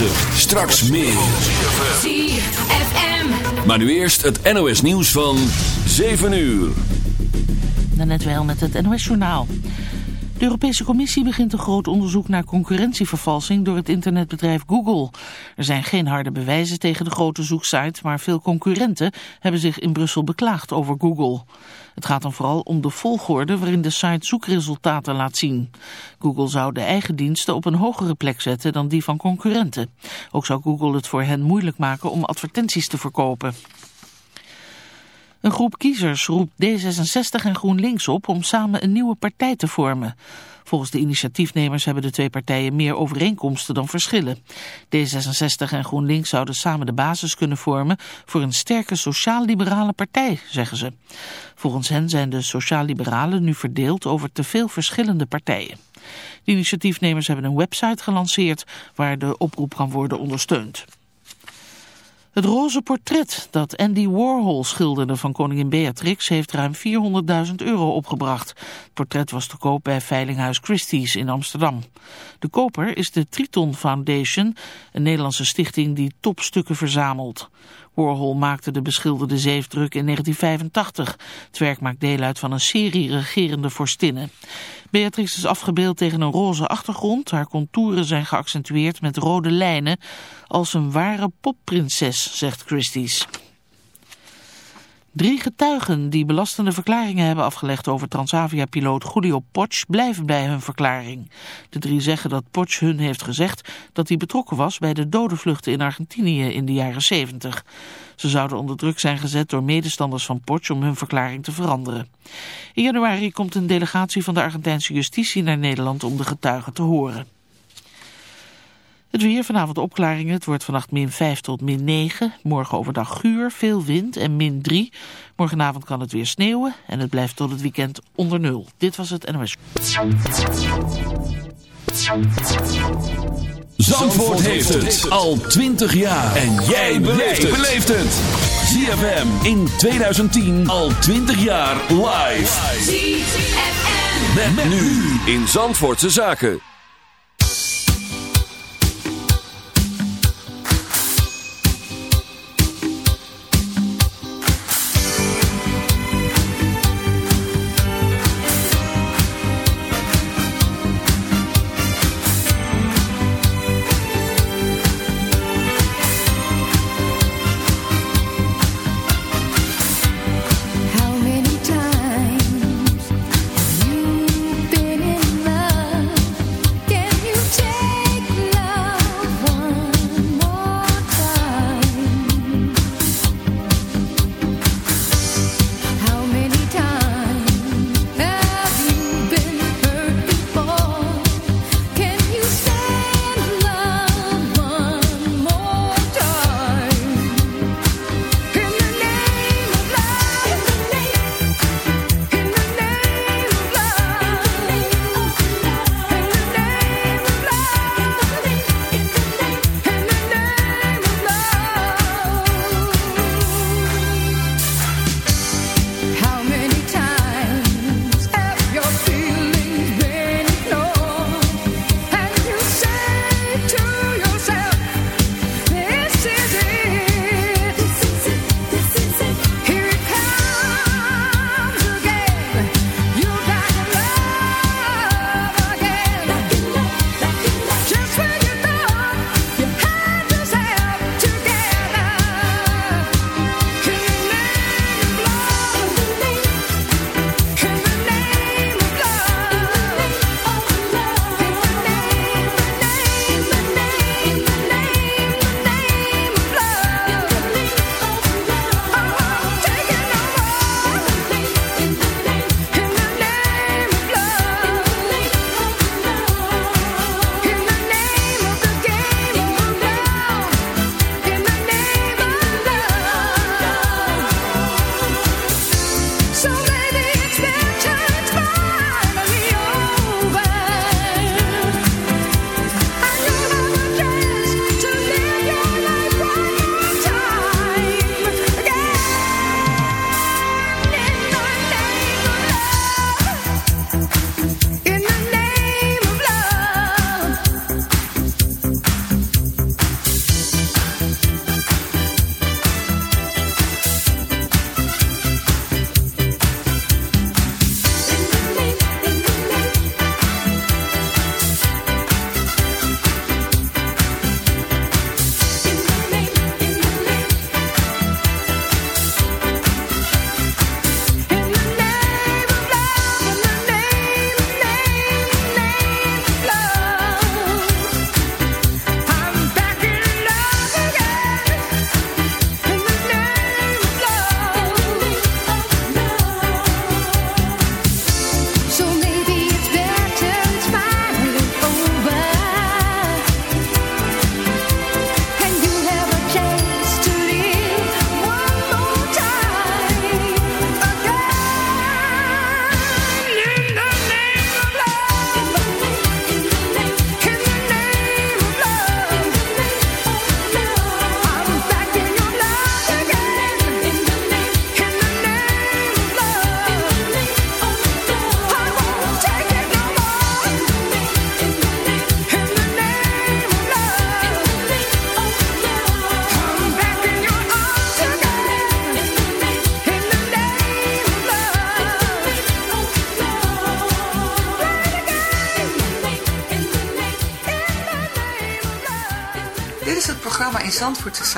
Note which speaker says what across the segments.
Speaker 1: 106.9. Straks meer.
Speaker 2: ZFM.
Speaker 1: Maar nu eerst het NOS nieuws van 7 uur.
Speaker 3: Net wel met het NOS journaal. De Europese Commissie begint een groot onderzoek naar concurrentievervalsing door het internetbedrijf Google. Er zijn geen harde bewijzen tegen de grote zoeksite, maar veel concurrenten hebben zich in Brussel beklaagd over Google. Het gaat dan vooral om de volgorde waarin de site zoekresultaten laat zien. Google zou de eigen diensten op een hogere plek zetten dan die van concurrenten. Ook zou Google het voor hen moeilijk maken om advertenties te verkopen. Een groep kiezers roept D66 en GroenLinks op om samen een nieuwe partij te vormen. Volgens de initiatiefnemers hebben de twee partijen meer overeenkomsten dan verschillen. D66 en GroenLinks zouden samen de basis kunnen vormen voor een sterke sociaal-liberale partij, zeggen ze. Volgens hen zijn de sociaal-liberalen nu verdeeld over te veel verschillende partijen. De initiatiefnemers hebben een website gelanceerd waar de oproep kan worden ondersteund. Het roze portret dat Andy Warhol schilderde van koningin Beatrix heeft ruim 400.000 euro opgebracht. Het portret was te koop bij Veilinghuis Christie's in Amsterdam. De koper is de Triton Foundation, een Nederlandse stichting die topstukken verzamelt. Warhol maakte de beschilderde zeefdruk in 1985. Het werk maakt deel uit van een serie regerende vorstinnen. Beatrix is afgebeeld tegen een roze achtergrond. Haar contouren zijn geaccentueerd met rode lijnen. Als een ware popprinses, zegt Christie's. Drie getuigen die belastende verklaringen hebben afgelegd over Transavia-piloot Julio Potsch blijven bij hun verklaring. De drie zeggen dat Potsch hun heeft gezegd dat hij betrokken was bij de dodenvluchten in Argentinië in de jaren 70. Ze zouden onder druk zijn gezet door medestanders van Potsch om hun verklaring te veranderen. In januari komt een delegatie van de Argentijnse justitie naar Nederland om de getuigen te horen. Het weer, vanavond opklaringen. Het wordt vannacht min 5 tot min 9. Morgen overdag guur, veel wind en min 3. Morgenavond kan het weer sneeuwen en het blijft tot het weekend onder nul. Dit was het NOS.
Speaker 1: Zandvoort heeft het al 20 jaar. En jij beleeft het. ZFM in 2010 al 20 jaar live.
Speaker 2: ZFM.
Speaker 1: Met, nu in Zandvoortse Zaken.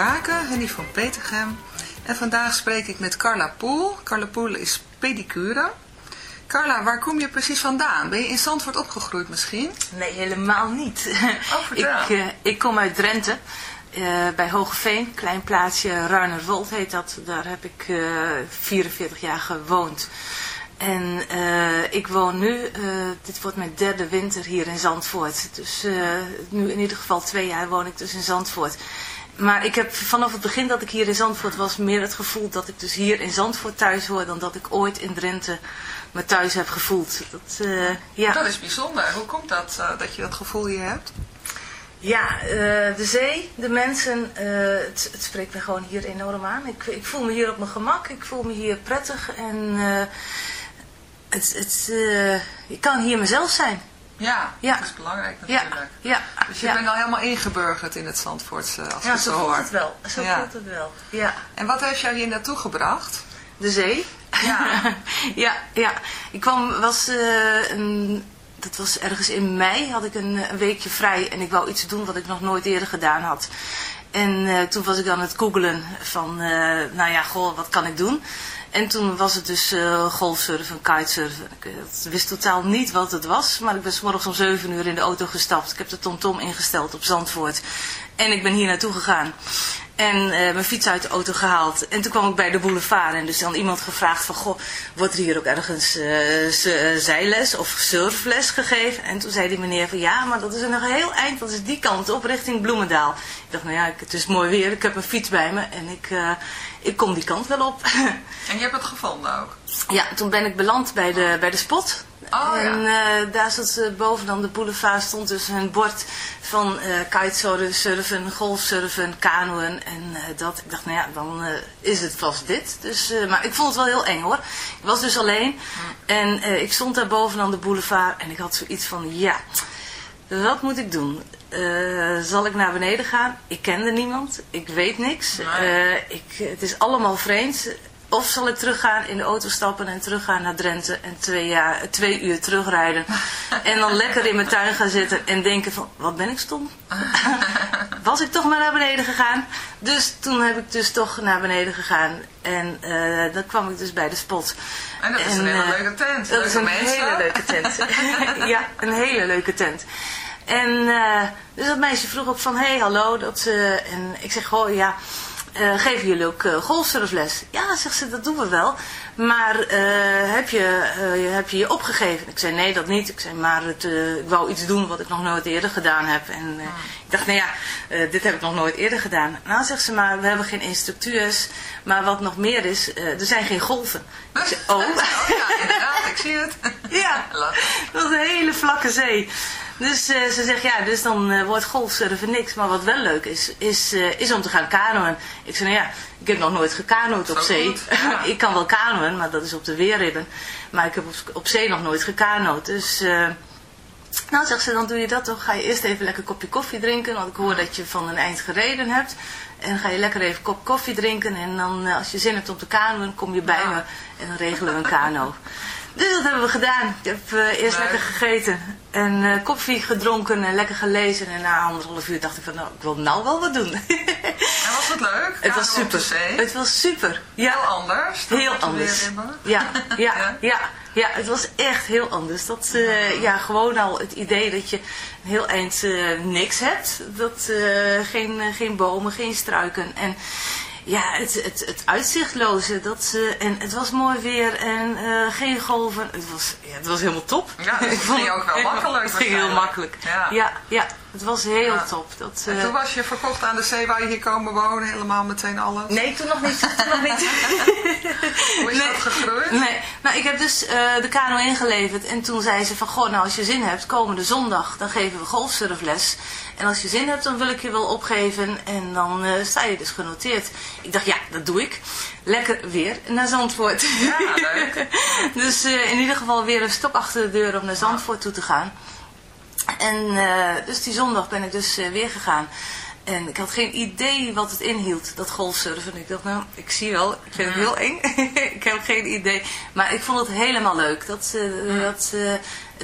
Speaker 4: Henny van Petergem. En vandaag spreek ik met Carla Poel. Carla Poel is pedicure. Carla, waar kom je precies vandaan? Ben je in Zandvoort opgegroeid misschien?
Speaker 5: Nee, helemaal niet.
Speaker 4: Oh,
Speaker 5: ik, uh, ik kom uit Drenthe, uh, bij Hogeveen, klein plaatsje, Ruinerwold heet dat. Daar heb ik uh, 44 jaar gewoond. En uh, ik woon nu, uh, dit wordt mijn derde winter hier in Zandvoort. Dus uh, nu in ieder geval twee jaar woon ik dus in Zandvoort. Maar ik heb vanaf het begin dat ik hier in Zandvoort was meer het gevoel dat ik dus hier in Zandvoort thuis hoor dan dat ik ooit in Drenthe me thuis heb gevoeld. Dat, ja.
Speaker 4: dat is bijzonder. Hoe komt dat, dat je dat gevoel hier hebt?
Speaker 5: Ja, uh, de zee, de mensen, het, het, spreekt me gewoon hier enorm aan. Ik, ik, voel me hier op mijn gemak, ik voel me hier prettig en het, het, ik kan hier mezelf zijn.
Speaker 4: Ja,
Speaker 5: ja,
Speaker 4: dat is belangrijk natuurlijk.
Speaker 5: Ja, ja,
Speaker 4: dus je
Speaker 5: ja.
Speaker 4: bent al helemaal ingeburgerd in het Zandvoortse, als
Speaker 5: ja, zo
Speaker 4: zo
Speaker 5: voelt
Speaker 4: hoort.
Speaker 5: het wel. Zo
Speaker 4: Ja.
Speaker 5: voelt het wel, ja.
Speaker 4: En wat heeft jou hier naartoe gebracht?
Speaker 5: De zee.
Speaker 4: Ja.
Speaker 5: ja, ja. Ik kwam, was uh, een, dat was ergens in mei, had ik een, een, weekje vrij en ik wou iets doen wat ik nog nooit eerder gedaan had. En uh, toen was ik aan het googelen van, uh, nou ja, goh, wat kan ik doen? En toen was het dus uh, golfsurfen, kitesurfen. Ik uh, wist totaal niet wat het was, maar ik ben morgens om 7 uur in de auto gestapt. Ik heb de TomTom ingesteld op Zandvoort. En ik ben hier naartoe gegaan. En uh, mijn fiets uit de auto gehaald. En toen kwam ik bij de boulevard. En dus dan iemand gevraagd van... Goh, wordt er hier ook ergens uh, zijles of surfles gegeven? En toen zei die meneer van... Ja, maar dat is nog een heel eind. Dat is die kant op, richting Bloemendaal. Ik dacht, nou ja, het is mooi weer. Ik heb mijn fiets bij me. En ik, ik kom die kant wel op.
Speaker 4: en je hebt het gevonden ook?
Speaker 5: Ja, toen ben ik beland bij de, bij de spot.
Speaker 4: Oh,
Speaker 5: en
Speaker 4: ja.
Speaker 5: uh, daar zat uh, boven dan de boulevard stond dus een bord van uh, kitesurfen, golfsurfen, kanoën en dat. Ik dacht, nou ja, dan is het vast dit. Dus, maar ik vond het wel heel eng hoor. Ik was dus alleen en ik stond daar boven aan de boulevard en ik had zoiets van, ja, wat moet ik doen? zal ik naar beneden gaan? Ik kende niemand, ik weet niks.
Speaker 4: Nee.
Speaker 5: ik, het is allemaal vreemd. Of zal ik teruggaan, in de auto stappen en teruggaan naar Drenthe en twee, jaar, twee uur terugrijden. en dan lekker in mijn tuin gaan zitten en denken van, wat ben ik stom? Was ik toch maar naar beneden gegaan? Dus toen heb ik dus toch naar beneden gegaan. En uh, dan kwam ik dus bij de spot.
Speaker 4: En dat is en, een hele leuke tent.
Speaker 5: Dat is een
Speaker 4: mensen.
Speaker 5: hele leuke tent. ja, een hele leuke tent. En uh, dus dat meisje vroeg ook van, hé, hey, hallo. Dat, uh, en ik zeg, goh, ja... Uh, geven jullie ook golfsurfles? Ja, zegt ze, dat doen we wel. Maar heb, je, heb je je opgegeven? Ik zei, nee, dat niet. Ik zei, maar het, ik wou iets doen wat ik nog nooit eerder gedaan heb. En
Speaker 4: Hmm.
Speaker 5: ik dacht, nou ja, dit heb ik nog nooit eerder gedaan. Nou, zegt ze, maar we hebben geen instructeurs. Maar wat nog meer is, er zijn geen golven. Ik zei, oh.
Speaker 4: oh ja, inderdaad, ik zie het.
Speaker 5: ja, dat is een hele vlakke zee. Dus uh, ze zegt, ja, dus dan uh, wordt golfsurfen niks. Maar wat wel leuk is, is, uh, is om te gaan kanoën. Ik zei, nou ja, ik heb nog nooit gekanoed op zee.
Speaker 4: goed, ja.
Speaker 5: ik kan wel kanoën, maar dat is op de weerribben. Maar ik heb op, op zee nog nooit gekanoed. Dus, nou zegt ze, dan doe je dat toch. Ga je eerst even lekker een kopje koffie drinken. Want ik hoor dat je van een eind gereden hebt. En ga je lekker even een kop koffie drinken. En dan, als je zin hebt om te kanoën, kom je bij
Speaker 4: Ja.
Speaker 5: me. En dan regelen we een kano. Dus dat hebben we gedaan. Ik heb uh, eerst lekker gegeten en uh, koffie gedronken en lekker gelezen. En na anderhalf uur dacht ik van, nou, ik wil nou wel wat doen.
Speaker 4: En was het leuk?
Speaker 5: het was super. Het was super. Ja,
Speaker 4: Heel anders.
Speaker 5: heel anders. Ja, ja,
Speaker 4: Ja?
Speaker 5: ja, ja, het was echt heel anders. Dat, uh, ja, gewoon al het idee dat je een heel eind niks hebt. Dat, geen, geen bomen, geen struiken. En ja, het, het, het uitzichtloze. Dat, uh, en het was mooi weer en uh, geen golven. Het was, ja, het was helemaal top.
Speaker 4: Ja, dus het ging ook wel makkelijk
Speaker 5: Het ging heel makkelijk.
Speaker 4: Ja.
Speaker 5: ja, ja, het was heel
Speaker 4: Ja.
Speaker 5: top. Dat,
Speaker 4: En
Speaker 5: uh,
Speaker 4: toen was je verkocht aan de zee, waar je hier komen wonen, helemaal meteen alles.
Speaker 5: Nee, toen nog niet. Toen nog niet.
Speaker 4: Hoe is dat gegroeid?
Speaker 5: Nee, nou ik heb dus uh, de kano ingeleverd en toen zei ze van, goh, nou als je zin hebt, komende zondag, dan geven we golfsurfles. En als je zin hebt, dan wil ik je wel opgeven en dan uh, sta je dus genoteerd. Ik dacht, ja, dat doe ik. Lekker weer naar Zandvoort.
Speaker 4: Ja, leuk.
Speaker 5: dus uh, in ieder geval weer een stok achter de deur om naar Zandvoort toe te gaan. En uh, dus die zondag ben ik dus uh, weer gegaan. En ik had geen idee wat het inhield, dat golfsurfen. Ik dacht, nou, ik zie wel, ik vind het heel eng. ik heb geen idee. Maar ik vond het helemaal leuk. Dat, uh, dat,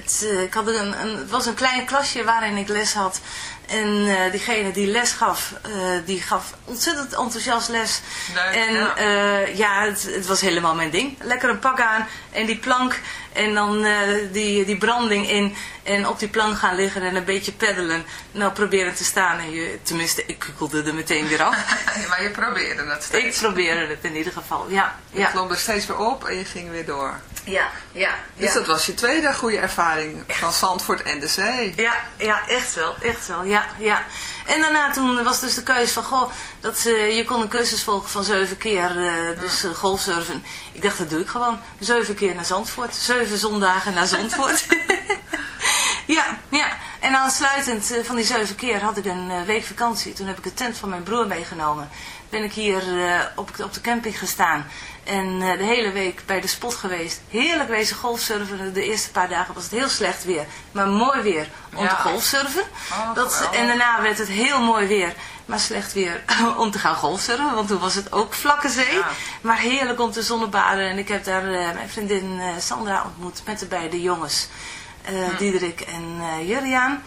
Speaker 5: het, eh, ik had een, een, het was een klein klasje waarin ik les had. En uh, diegene die les gaf, uh, die gaf ontzettend enthousiast les.
Speaker 4: Leuk,
Speaker 5: en
Speaker 4: ja,
Speaker 5: uh, ja het, het, was helemaal mijn ding. Lekker een pak aan en die plank en dan die, die branding in. En op die plank gaan liggen en een beetje peddelen. Nou, proberen te staan. En je, tenminste, ik kukkelde er meteen weer af.
Speaker 4: maar je probeerde het steeds.
Speaker 5: Ik probeerde het in ieder geval, ja.
Speaker 4: Je
Speaker 5: ja.
Speaker 4: klom er steeds weer op en je ging weer door.
Speaker 5: Ja, ja.
Speaker 4: Dus
Speaker 5: ja.
Speaker 4: dat was je tweede goede ervaring van Zandvoort en de zee.
Speaker 5: Ja, ja, echt wel, echt wel, ja, ja. En daarna toen was dus de keuze van, goh, dat, uh, je kon een cursus volgen van zeven keer, uh, dus uh, golfsurfen. Ik dacht, dat doe ik gewoon. Zeven keer naar Zandvoort, zeven zondagen naar Zandvoort. ja, ja. En aansluitend van die zeven keer had ik een week vakantie. Toen heb ik de tent van mijn broer meegenomen. Ben ik hier op, op de camping gestaan. En uh, de hele week bij de spot geweest. Heerlijk wezen golfsurfen. De eerste paar dagen was het heel slecht weer. Maar mooi weer om
Speaker 4: Ja.
Speaker 5: te golfsurfen.
Speaker 4: Oh,
Speaker 5: dat, en daarna werd het heel mooi weer. Maar slecht weer om te gaan golfsurfen. Want toen was het ook vlakke zee.
Speaker 4: Ja.
Speaker 5: Maar heerlijk om te zonnebaden. En ik heb daar eh, mijn vriendin eh, Sandra ontmoet. Met de beide jongens. eh Diederik en eh Juriaan.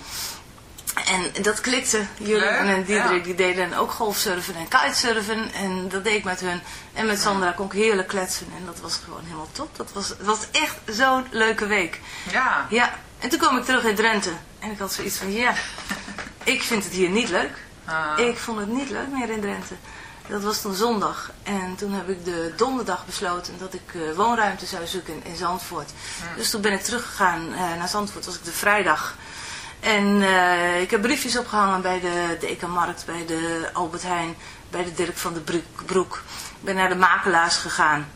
Speaker 5: En dat klikte.
Speaker 4: Leuk,
Speaker 5: en Diederik
Speaker 4: ja.
Speaker 5: die deden ook golfsurfen en kitesurfen. En dat deed ik met hun. En met Sandra kon ik heerlijk kletsen. En dat was gewoon helemaal top. Dat was, het was echt zo'n leuke week.
Speaker 4: Ja.
Speaker 5: Ja, en toen kwam ik terug in Drenthe. En ik had zoiets van, ja, ik vind het hier niet leuk.
Speaker 4: Ah.
Speaker 5: Ik vond het niet leuk meer in Drenthe. Dat was toen zondag. En toen heb ik de donderdag besloten dat ik eh, woonruimte zou zoeken in Zandvoort. Dus toen ben ik teruggegaan eh, naar Zandvoort. was ik de vrijdag. En eh, ik heb briefjes opgehangen bij de Dekenmarkt, bij de Albert Heijn, bij de Dirk van de Broek- Broek. Ik ben naar de makelaars gegaan.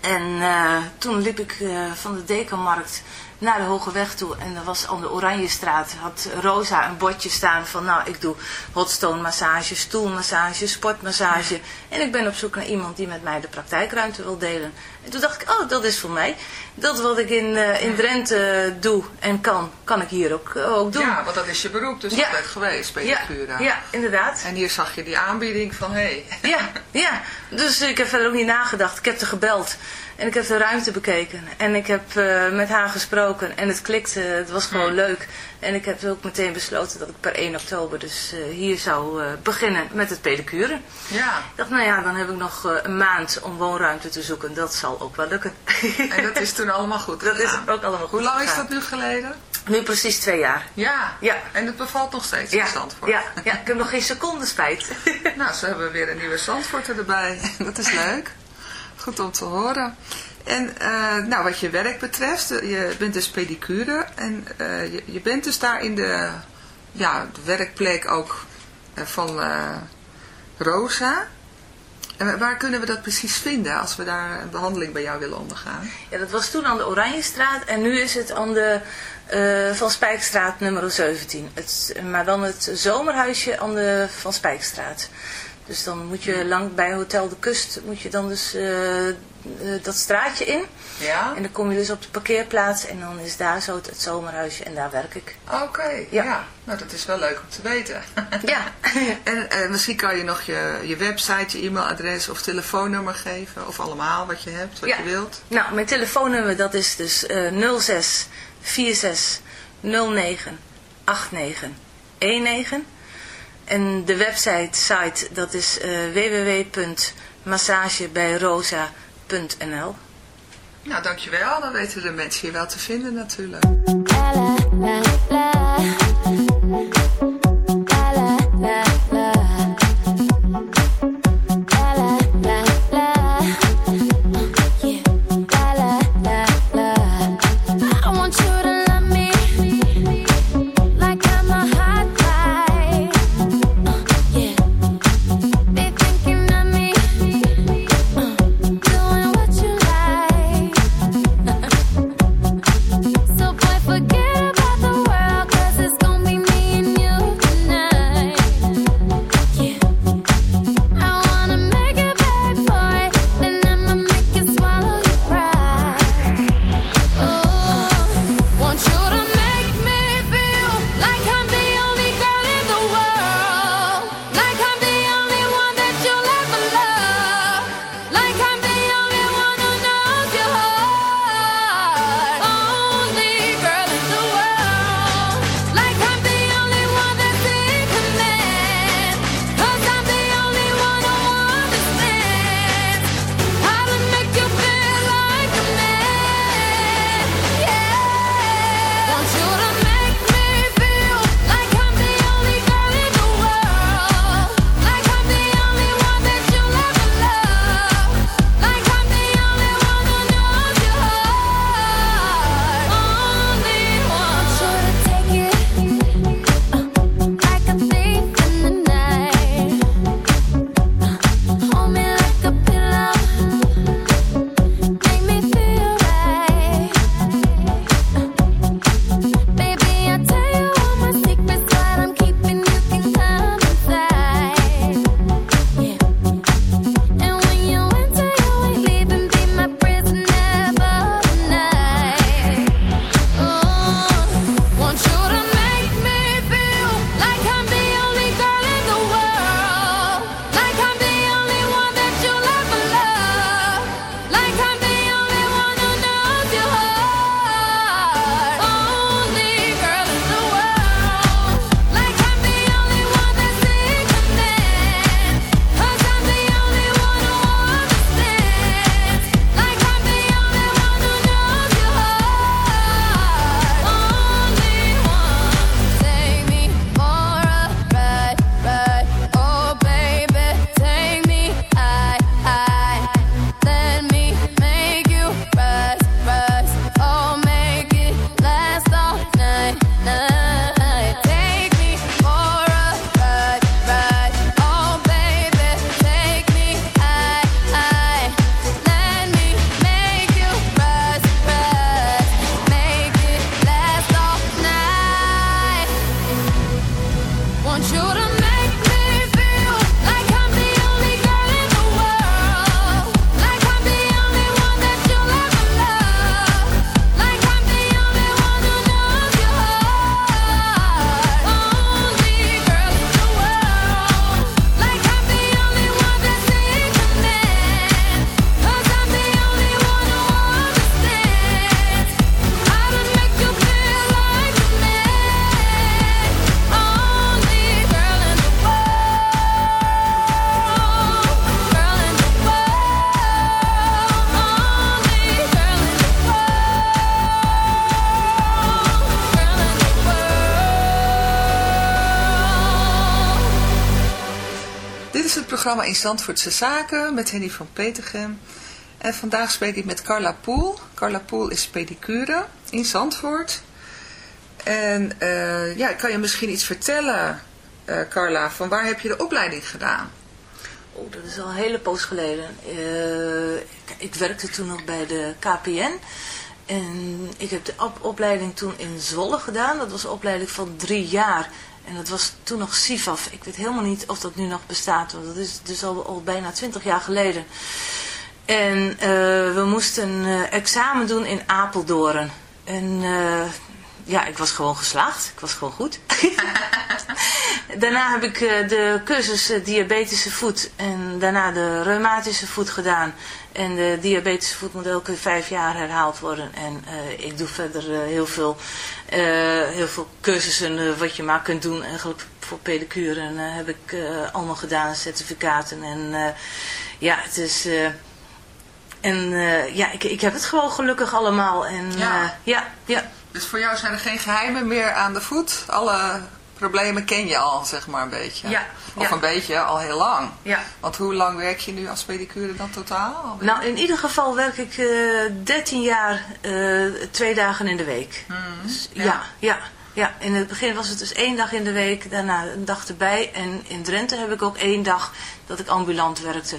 Speaker 5: En eh, toen liep ik eh, van de Dekenmarkt naar de Hoge Weg toe. En er was aan de Oranjestraat, had Rosa een bordje staan van... nou, ik doe hotstone massage, stoelmassage, sportmassage. En ik ben op zoek naar iemand die met mij de praktijkruimte wil delen. En toen dacht ik, oh, dat is voor mij. Dat wat ik in, eh, in Drenthe doe en kan, kan ik hier ook, eh, ook doen.
Speaker 4: ja, want dat is je beroep dus
Speaker 5: Ja.
Speaker 4: altijd geweest,
Speaker 5: ja,
Speaker 4: pedicure.
Speaker 5: ja, inderdaad.
Speaker 4: En hier zag je die aanbieding van, hé, hey,
Speaker 5: Ja, ja. Dus ik heb verder ook niet nagedacht. Ik heb er gebeld. En ik heb de ruimte bekeken. En ik heb eh, met haar gesproken. En het klikte. Het was gewoon leuk. En ik heb ook meteen besloten dat ik per 1 oktober dus eh, hier zou eh, beginnen met het pedicure.
Speaker 4: ja.
Speaker 5: Ik dacht, nou ja, dan heb ik nog een maand om woonruimte te zoeken. Dat zal ook wel lukken.
Speaker 4: En dat is toen allemaal goed
Speaker 5: dat is ook allemaal goed
Speaker 4: Hoe lang is dat nu geleden?
Speaker 5: Nu precies twee jaar.
Speaker 4: Ja.
Speaker 5: Ja.
Speaker 4: En het bevalt nog steeds
Speaker 5: Ja,
Speaker 4: in Zandvoort.
Speaker 5: ja, ja, ik heb nog geen seconde spijt.
Speaker 4: Nou, ze hebben weer een nieuwe Zandvoorter erbij. Dat is leuk. Goed om te horen. En eh, nou, wat je werk betreft, eh, je bent dus pedicure en eh, je, je bent dus daar in de, ja, de werkplek ook van Rosa. En waar kunnen we dat precies vinden als we daar een behandeling bij jou willen ondergaan?
Speaker 5: Ja, dat was toen aan de Oranjestraat en nu is het aan de Van Spijkstraat nummer 17. Het, maar dan het zomerhuisje aan de Van Spijkstraat. Dus dan moet je lang bij Hotel de Kust, moet je dan dus eh, eh, dat straatje in.
Speaker 4: Ja?
Speaker 5: En dan kom je dus op de parkeerplaats en dan is daar zo het, het zomerhuisje en daar werk ik.
Speaker 4: Oké, ja.
Speaker 5: Ja.
Speaker 4: Nou, dat is wel leuk om te weten.
Speaker 5: Ja,
Speaker 4: En eh, misschien kan je nog je, je website, je e-mailadres of telefoonnummer geven. Of allemaal wat je hebt, wat
Speaker 5: Ja.
Speaker 4: je wilt.
Speaker 5: nou mijn telefoonnummer dat is dus eh 06 46 09 89 19. En de website site dat is eh www.massagebijrosa.nl
Speaker 4: Nou, dankjewel. Dan weten de mensen je wel te vinden natuurlijk.
Speaker 2: La la la la. La
Speaker 4: programma In Zandvoortse Zaken met Henny van Petergem. En vandaag spreek ik met Carla Poel. Carla Poel is pedicure in Zandvoort. En eh, ja, kan je misschien iets vertellen, eh, Carla, van waar heb je de opleiding gedaan?
Speaker 5: Oh, dat is al een hele poos geleden. Eh, ik, ik werkte toen nog bij de KPN. En ik heb de op- opleiding toen in Zwolle gedaan. Dat was een opleiding van drie jaar. En dat was toen nog SIFAF. Ik weet helemaal niet of dat nu nog bestaat. Want dat is dus al, bijna twintig jaar geleden. En eh, we moesten een eh, examen doen in Apeldoorn. En eh, ja, ik was gewoon geslaagd. Ik was gewoon goed. daarna heb ik de cursus diabetische voet en daarna de reumatische voet gedaan. En de diabetische voet moet elke vijf jaar herhaald worden. En eh, ik doe verder eh, heel, veel, eh, heel veel cursussen wat je maar kunt doen. Eigenlijk voor pedicure en, eh, heb ik allemaal gedaan, certificaten. En ja, het is... en ja, ik, ik heb het gewoon gelukkig allemaal. En
Speaker 4: ja,
Speaker 5: ja, ja.
Speaker 4: Dus voor jou zijn er geen geheimen meer aan de voet? Alle problemen ken je al, zeg maar een beetje.
Speaker 5: Ja,
Speaker 4: Of
Speaker 5: ja.
Speaker 4: een beetje, al heel lang.
Speaker 5: ja.
Speaker 4: Want hoe lang werk je nu als pedicure dan totaal?
Speaker 5: Nou, in ieder geval werk ik eh 13 jaar eh, twee dagen in de week. Dus,
Speaker 4: ja.
Speaker 5: ja. ja, ja, In het begin was het dus één dag in de week, daarna een dag erbij. En in Drenthe heb ik ook één dag dat ik ambulant werkte.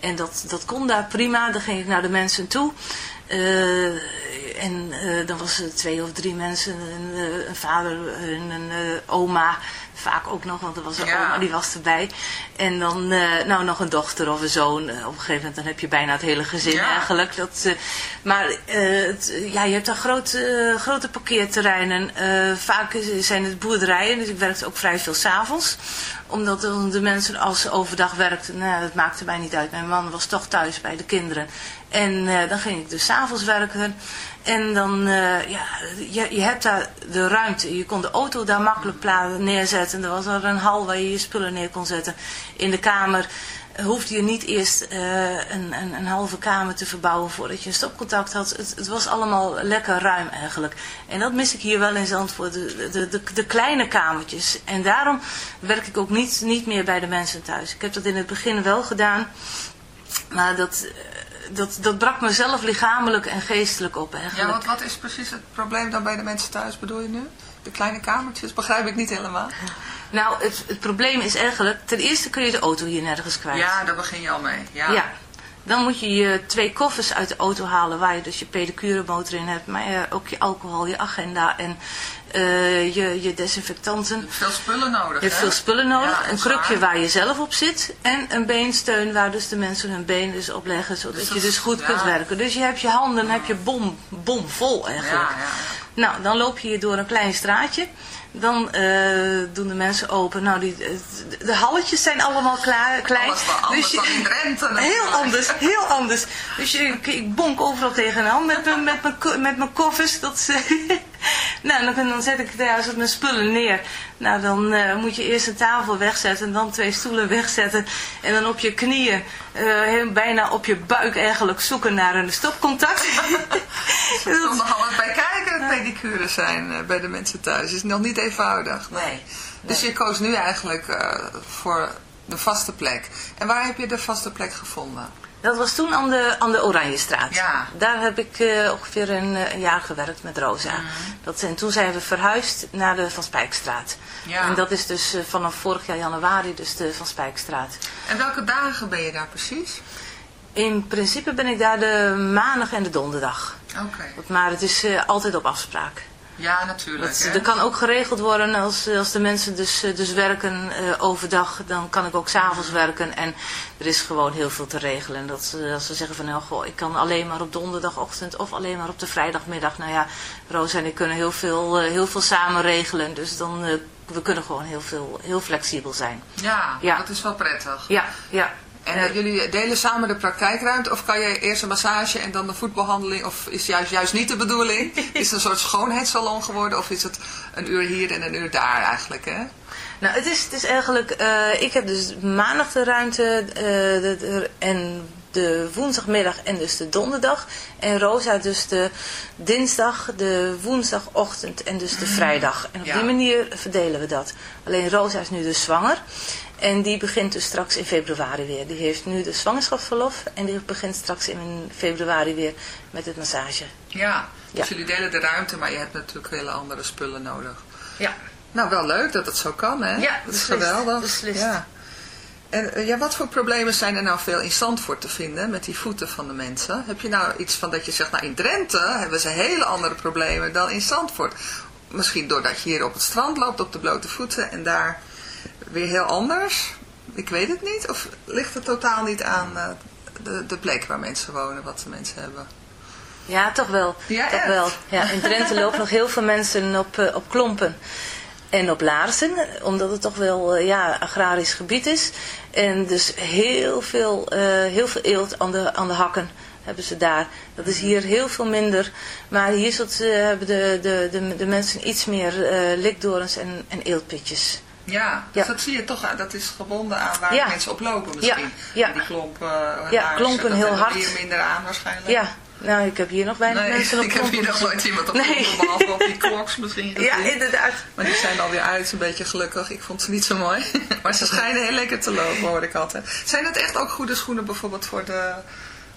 Speaker 5: En dat, dat kon daar prima, dan ging ik naar de mensen toe. Eh, en eh, dan was er twee of drie mensen, een, eh, een vader en een oma, vaak ook nog, want er was een
Speaker 4: Ja.
Speaker 5: oma die was erbij. En dan eh, nou nog een dochter of een zoon. Eh, op een gegeven moment dan heb je bijna het hele gezin
Speaker 4: Ja.
Speaker 5: eigenlijk. Dat, maar eh, het, ja, je hebt daar grote, eh, grote parkeerterreinen. Vaak zijn het boerderijen, dus ik werkte ook vrij veel s'avonds. Omdat dan de mensen als ze overdag werkten, nou, dat maakte mij niet uit. Mijn man was toch thuis bij de kinderen. En dan ging ik dus s'avonds werken. En dan, eh, ja, je, je hebt daar de ruimte. Je kon de auto daar makkelijk neerzetten. Er was er een hal waar je je spullen neer kon zetten. In de kamer hoefde je niet eerst eh, een, een, een halve kamer te verbouwen voordat je een stopcontact had. Het, het was allemaal lekker ruim eigenlijk. En dat mis ik hier wel in Zandvoort, de, de, de, de kleine kamertjes. En daarom werk ik ook niet, niet meer bij de mensen thuis. Ik heb dat in het begin wel gedaan, maar dat, eh, dat, dat brak mezelf lichamelijk en geestelijk op
Speaker 4: Ja,
Speaker 5: eigenlijk.
Speaker 4: want wat is precies het probleem dan bij de mensen thuis, bedoel je nu? De kleine kamertjes, begrijp ik niet helemaal.
Speaker 5: Nou, het, het probleem is eigenlijk, ten eerste kun je de auto hier nergens kwijt.
Speaker 4: Ja, daar begin je al mee. Ja.
Speaker 5: Ja. Dan moet je je twee koffers uit de auto halen waar je dus je pedicuremotor in hebt. Maar eh, ook je alcohol, je agenda en eh, je, je desinfectanten.
Speaker 4: Veel spullen nodig,
Speaker 5: Je hebt
Speaker 4: hè?
Speaker 5: veel spullen nodig.
Speaker 4: Ja,
Speaker 5: een krukje
Speaker 4: waar.
Speaker 5: waar je zelf op zit. En een beensteun waar dus de mensen hun been dus op leggen. Zodat
Speaker 4: Dus
Speaker 5: je dus goed
Speaker 4: ja.
Speaker 5: kunt werken. Dus je hebt je handen heb je bom, bom vol eigenlijk.
Speaker 4: ja, ja.
Speaker 5: Nou, dan loop je hier door een klein straatje. Dan eh, doen de mensen open. Nou, die, de, de halletjes zijn allemaal klaar, klein.
Speaker 4: Alles wel anders dan in Drenthe
Speaker 5: Heel anders, heel anders. Dus je, ik, ik bonk overal tegenaan met, mijn- met, mijn met mijn koffers. Dat, eh, nou, dan, dan zet ik daar mijn spullen neer. Nou, dan eh, moet je eerst een tafel wegzetten en dan twee stoelen wegzetten. En dan op je knieën, eh, bijna op je buik eigenlijk zoeken naar een stopcontact.
Speaker 4: Er komt nog alles bij kijken, pedicure zijn eh, bij de mensen thuis. is nog niet eenvoudig.
Speaker 5: Nee.
Speaker 4: Dus je koos nu eigenlijk voor de vaste plek. En waar heb je de vaste plek gevonden?
Speaker 5: Dat was toen aan de, aan de Oranjestraat.
Speaker 4: Ja.
Speaker 5: Daar heb ik eh, ongeveer een, eh, een jaar gewerkt met Rosa.
Speaker 4: Mhm.
Speaker 5: dat, en toen zijn we verhuisd naar de Van Spijkstraat.
Speaker 4: Ja.
Speaker 5: En dat is dus eh, vanaf vorig jaar januari dus de Van Spijkstraat.
Speaker 4: En welke dagen ben je daar precies?
Speaker 5: In principe ben ik daar de maandag en de donderdag.
Speaker 4: Oké.
Speaker 5: Maar het is altijd op afspraak.
Speaker 4: Ja, natuurlijk.
Speaker 5: Dat, kan ook geregeld worden als, als de mensen dus, eh, dus werken eh, overdag. Dan kan ik ook s'avonds werken. En er is gewoon heel veel te regelen. En dat, ze- als ze zeggen van nou, goh, ik kan alleen maar op donderdagochtend of alleen maar op de vrijdagmiddag. Nou ja, Roos en ik kunnen heel veel, eh, heel veel samen regelen. Dus dan we kunnen gewoon heel, veel, heel flexibel zijn.
Speaker 4: Ja,
Speaker 5: Ja.
Speaker 4: dat is wel prettig.
Speaker 5: Ja, ja.
Speaker 4: En
Speaker 5: Eh,
Speaker 4: jullie delen samen de praktijkruimte of kan je eerst een massage en dan de voetbehandeling? Of is juist, juist niet de bedoeling? Is het een soort schoonheidssalon geworden of is het een uur hier en een uur daar eigenlijk? Hè?
Speaker 5: Nou, het is, het is eigenlijk... eh, ik heb dus maandag de ruimte eh, de, de- en de woensdagmiddag en dus de donderdag. En Rosa dus de dinsdag, de woensdagochtend en dus de vrijdag. En op
Speaker 4: Ja.
Speaker 5: die manier verdelen we dat. Alleen Rosa is nu dus zwanger. En die begint dus straks in februari weer. Die heeft nu de zwangerschapsverlof en die begint straks in februari weer met het massage.
Speaker 4: Ja, dus
Speaker 5: Ja.
Speaker 4: jullie delen de ruimte, maar je hebt natuurlijk hele andere spullen nodig.
Speaker 5: Ja.
Speaker 4: Nou, wel leuk dat het zo kan, hè?
Speaker 5: Ja,
Speaker 4: dat is geweldig.
Speaker 5: beslist.
Speaker 4: Ja. En eh, ja, wat voor problemen zijn er nou veel in Zandvoort te vinden met die voeten van de mensen? Heb je nou iets van dat je zegt, nou in Drenthe hebben ze hele andere problemen dan in Zandvoort? Misschien doordat je hier op het strand loopt op de blote voeten en daar weer heel anders? Ik weet het niet. Of ligt het totaal niet aan eh, de, de plek waar mensen wonen, wat de mensen hebben?
Speaker 5: Ja, toch wel.
Speaker 4: Ja,
Speaker 5: toch
Speaker 4: echt?
Speaker 5: wel. Ja, in Drenthe lopen nog heel veel mensen op, eh, op klompen en op laarzen, omdat het toch wel eh, ja, agrarisch gebied is. En dus heel veel, heel veel eelt aan de, aan de hakken hebben ze daar. Dat is hier heel veel minder. Maar hier zult, hebben de, de, de, de mensen iets meer likdorens en, en eeltpitjes.
Speaker 4: Ja, dus
Speaker 5: Ja.
Speaker 4: dat zie je toch, dat is gebonden aan waar
Speaker 5: Ja.
Speaker 4: mensen op lopen misschien.
Speaker 5: Ja, ja.
Speaker 4: Die klompen, eh,
Speaker 5: Ja, klompen
Speaker 4: dat
Speaker 5: heel hard.
Speaker 4: hier minder aan waarschijnlijk.
Speaker 5: Ja, nou ik heb hier nog weinig
Speaker 4: Nee,
Speaker 5: mensen op
Speaker 4: ik heb hier nog nooit iemand op
Speaker 5: Nee.
Speaker 4: klompen, behalve op die kloks misschien gezien.
Speaker 5: Ja, inderdaad.
Speaker 4: Maar die zijn alweer uit, een beetje gelukkig. Ik vond ze niet zo mooi. Maar ze schijnen heel lekker te lopen, hoor ik altijd. Zijn het echt ook goede schoenen bijvoorbeeld voor de,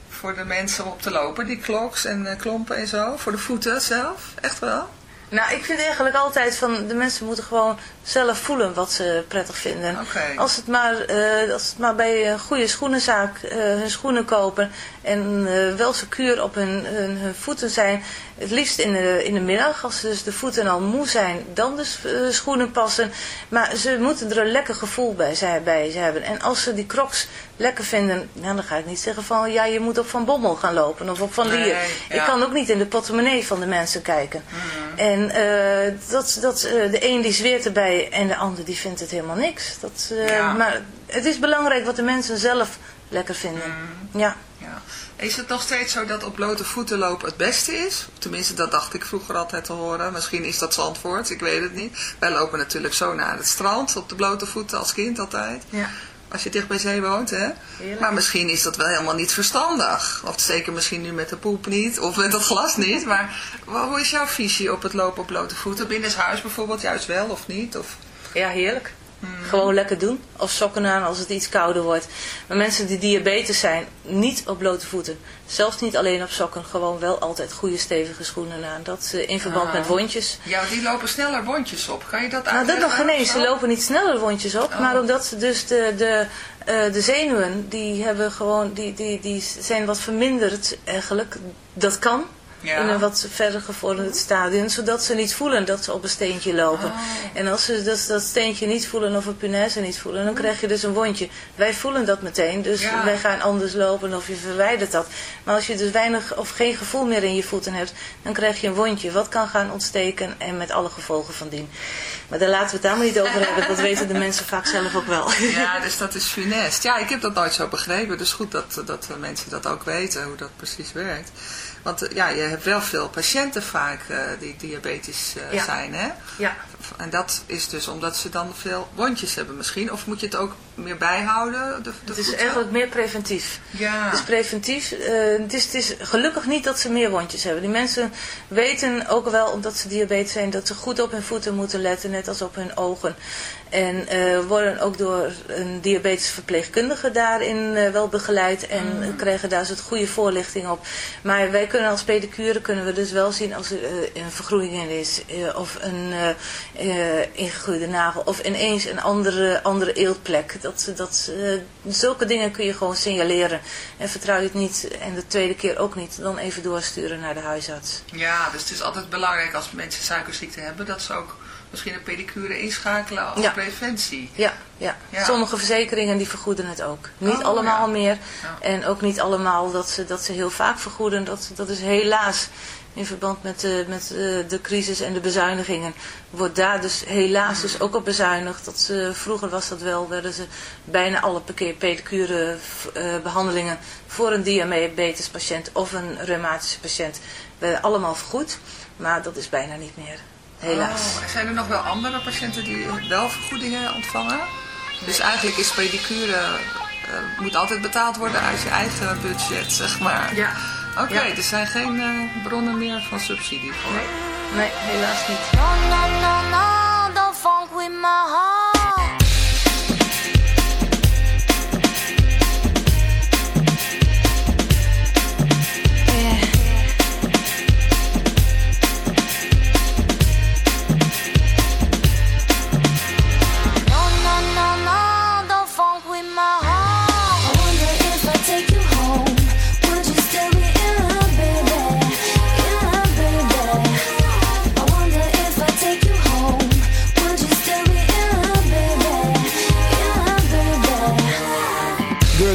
Speaker 4: voor de mensen om op te lopen? Die kloks en eh, klompen en zo? Voor de voeten zelf? Echt wel?
Speaker 5: Nou, ik vind eigenlijk altijd van de mensen moeten gewoon zelf voelen wat ze prettig vinden. Als, het maar, eh, als het maar bij een goede schoenenzaak eh, hun schoenen kopen en eh, wel secuur op hun, hun, hun voeten zijn. Het liefst in de, in de middag, als dus de voeten al moe zijn, dan de s- eh, schoenen passen. Maar ze moeten er een lekker gevoel bij, bij ze hebben. En als ze die crocs lekker vinden, nou, dan ga ik niet zeggen van ja, je moet op Van Bommel gaan lopen of op Van
Speaker 4: Nee,
Speaker 5: Lier.
Speaker 4: ja.
Speaker 5: Ik kan ook niet in de portemonnee van de mensen kijken. En eh, dat, dat, de een die zweert erbij en de ander die vindt het helemaal niks. Dat,
Speaker 4: Ja.
Speaker 5: Maar het is belangrijk wat de mensen zelf lekker vinden. Ja.
Speaker 4: Ja. Is het nog steeds zo dat op blote voeten lopen het beste is? Tenminste, dat dacht ik vroeger altijd te horen. Misschien is dat Zandvoort, ik weet het niet. Wij lopen natuurlijk zo naar het strand op de blote voeten als kind altijd.
Speaker 5: ja.
Speaker 4: Als je dicht bij zee woont, hè?
Speaker 5: Heerlijk.
Speaker 4: Maar misschien is dat wel helemaal niet verstandig. Of zeker misschien nu met de poep niet, of met het glas niet. Maar hoe is jouw visie op het lopen op blote voeten? Binnenshuis bijvoorbeeld, juist wel of niet? Of...
Speaker 5: Ja, heerlijk. Gewoon lekker doen. Of sokken aan als het iets kouder wordt. Maar mensen die diabetes zijn, niet op blote voeten. Zelfs niet alleen op sokken. Gewoon wel altijd goede stevige schoenen aan. Dat eh, in verband
Speaker 4: Ah.
Speaker 5: met wondjes.
Speaker 4: Ja, die lopen sneller wondjes op. Kan je dat
Speaker 5: Nou, dat nog geen eens. Ze lopen niet sneller wondjes op.
Speaker 4: Oh.
Speaker 5: Maar omdat ze dus de, de, eh, de zenuwen, die, hebben gewoon, die, die, die zijn wat verminderd eigenlijk. Dat kan.
Speaker 4: Ja.
Speaker 5: In een wat verder gevorderd stadium. Zodat ze niet voelen dat ze op een steentje lopen.
Speaker 4: Oh.
Speaker 5: En als ze dat, dat steentje niet voelen of een punaise niet voelen. Dan krijg je dus een wondje. Wij voelen dat meteen. Dus
Speaker 4: Ja.
Speaker 5: wij gaan anders lopen of je verwijdert dat. Maar als je dus weinig of geen gevoel meer in je voeten hebt. Dan krijg je een wondje. Wat kan gaan ontsteken. En met alle gevolgen van dien. Maar daar laten we het daar maar niet over hebben. Dat weten de mensen vaak zelf ook wel.
Speaker 4: Ja, dus dat is funest. Ja, ik heb dat nooit zo begrepen. Dus goed dat, dat mensen dat ook weten, hoe dat precies werkt. Want eh, ja, je hebt wel veel patiënten vaak eh, die diabetisch eh,
Speaker 5: Ja.
Speaker 4: zijn, hè?
Speaker 5: Ja.
Speaker 4: En dat is dus omdat ze dan veel wondjes hebben misschien. Of moet je het ook meer bijhouden? De, de
Speaker 5: Het is eigenlijk meer preventief.
Speaker 4: Ja.
Speaker 5: Het is preventief. eh, het, is, het is gelukkig niet dat ze meer wondjes hebben. Die mensen weten ook wel, omdat ze diabetes zijn, dat ze goed op hun voeten moeten letten, net als op hun ogen. En eh, worden ook door een diabetes verpleegkundige daarin eh, wel begeleid en krijgen daar soort goede voorlichting op. Maar wij kunnen als pedicure kunnen we dus wel zien als er een vergroening in is of een ingegroeide nagel of ineens een andere, andere eeltplek. Dat, dat, eh, zulke dingen kun je gewoon signaleren. En vertrouw je het niet en de tweede keer ook niet, dan even doorsturen naar de huisarts.
Speaker 4: Ja, dus het is altijd belangrijk als mensen suikerziekte hebben, dat ze ook misschien een pedicure inschakelen als
Speaker 5: Ja.
Speaker 4: preventie.
Speaker 5: Ja, ja,
Speaker 4: Ja.
Speaker 5: sommige verzekeringen die vergoeden het ook. Niet
Speaker 4: Oh,
Speaker 5: allemaal
Speaker 4: ja.
Speaker 5: meer. En ook niet allemaal dat ze, dat ze heel vaak vergoeden. Dat, dat is helaas in verband met, de, met de, de crisis en de bezuinigingen. Wordt daar dus helaas dus ook op bezuinigd. Dat ze, vroeger was dat wel, werden ze bijna alle pe- pedicure eh, behandelingen voor een diabetespatiënt of een reumatische patiënt werden allemaal vergoed. Maar dat is bijna niet meer. Helaas.
Speaker 4: Oh, zijn er nog wel andere patiënten die wel vergoedingen ontvangen? Dus eigenlijk is pedicure, eh, moet altijd betaald worden uit je eigen budget, zeg maar.
Speaker 5: Ja.
Speaker 4: Oké,
Speaker 5: Ja.
Speaker 4: er zijn geen eh, bronnen meer van subsidie voor.
Speaker 5: Nee, helaas niet.
Speaker 2: No, no, no, no, don't funk with my heart.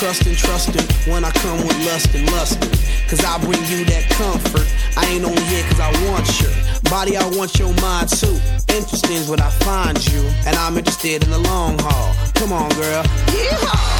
Speaker 6: Have some trust and trusting when I come with lust and lusting. Cause I bring you that comfort. I ain't only here cause I want your body, I want your mind too. Interesting is what I find you, and I'm interested in the long haul. Come on, girl. Yeehaw!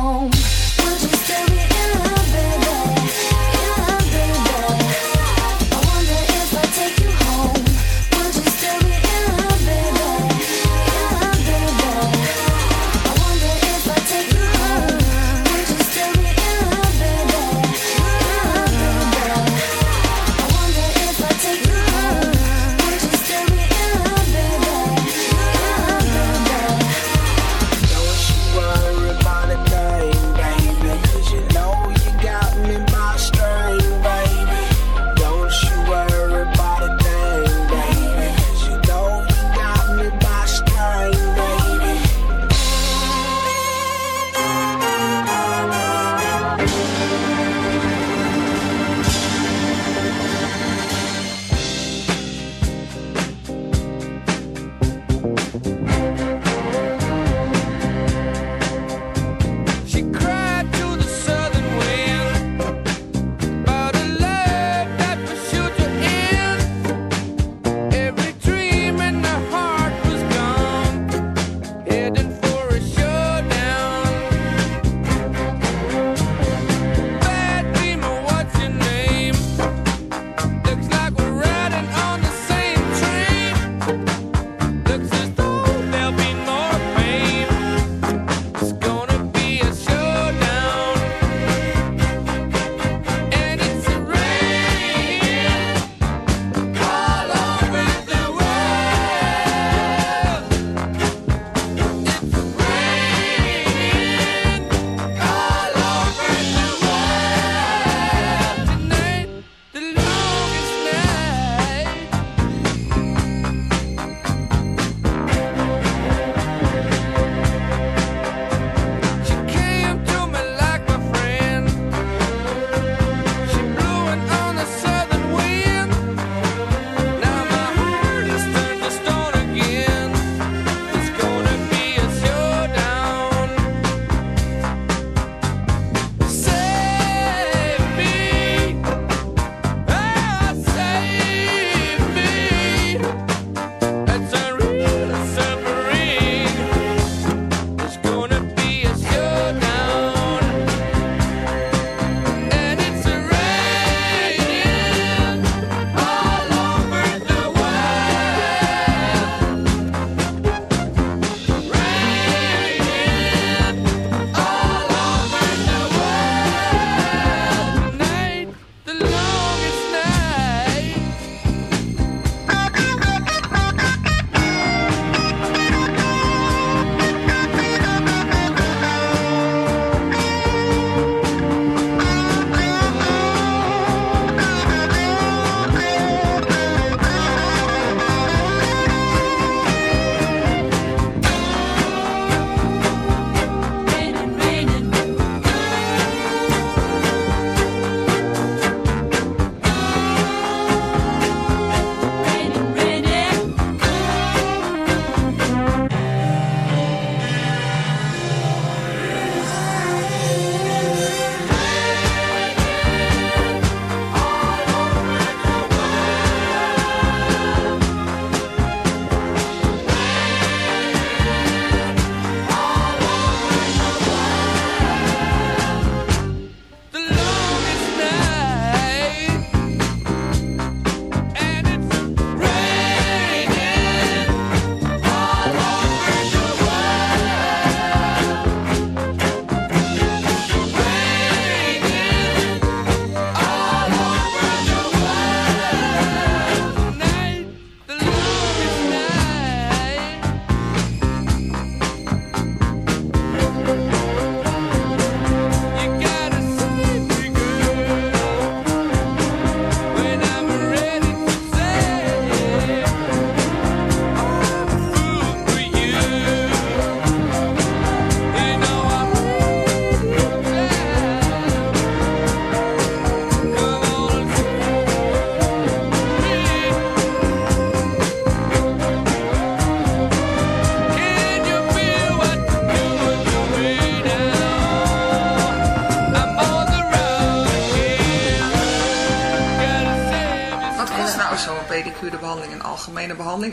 Speaker 2: home. Would you still be